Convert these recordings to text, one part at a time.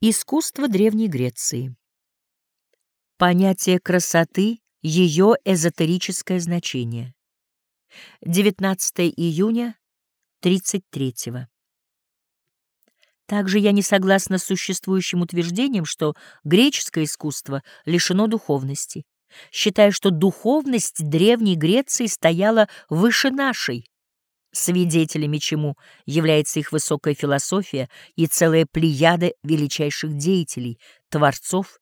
Искусство Древней Греции. Понятие красоты, ее эзотерическое значение. 19 июня 33 -го. Также я не согласна с существующим утверждением, что греческое искусство лишено духовности. Считаю, что духовность Древней Греции стояла выше нашей, свидетелями чему является их высокая философия и целая плеяда величайших деятелей, творцов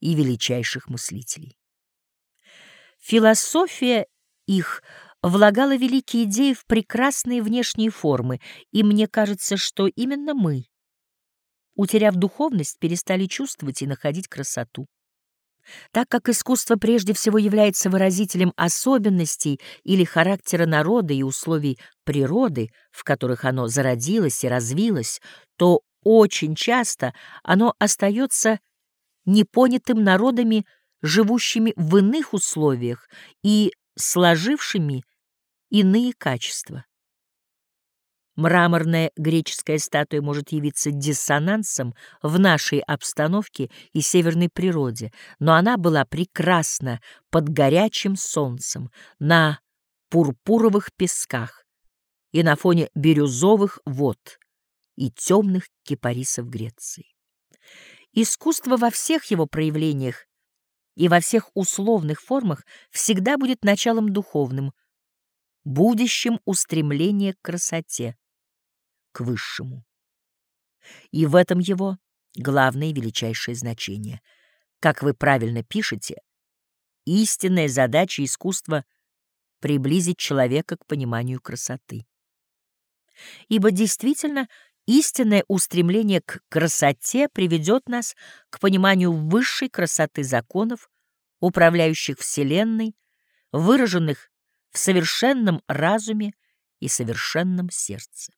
и величайших мыслителей. Философия их влагала великие идеи в прекрасные внешние формы, и мне кажется, что именно мы, утеряв духовность, перестали чувствовать и находить красоту. Так как искусство прежде всего является выразителем особенностей или характера народа и условий природы, в которых оно зародилось и развилось, то очень часто оно остается непонятым народами, живущими в иных условиях и сложившими иные качества. Мраморная греческая статуя может явиться диссонансом в нашей обстановке и северной природе, но она была прекрасна под горячим солнцем, на пурпуровых песках и на фоне бирюзовых вод и темных кипарисов Греции. Искусство во всех его проявлениях и во всех условных формах всегда будет началом духовным, будущим устремления к красоте к высшему. И в этом его главное и величайшее значение. Как вы правильно пишете, истинная задача искусства — приблизить человека к пониманию красоты. Ибо действительно истинное устремление к красоте приведет нас к пониманию высшей красоты законов, управляющих Вселенной, выраженных в совершенном разуме и совершенном сердце.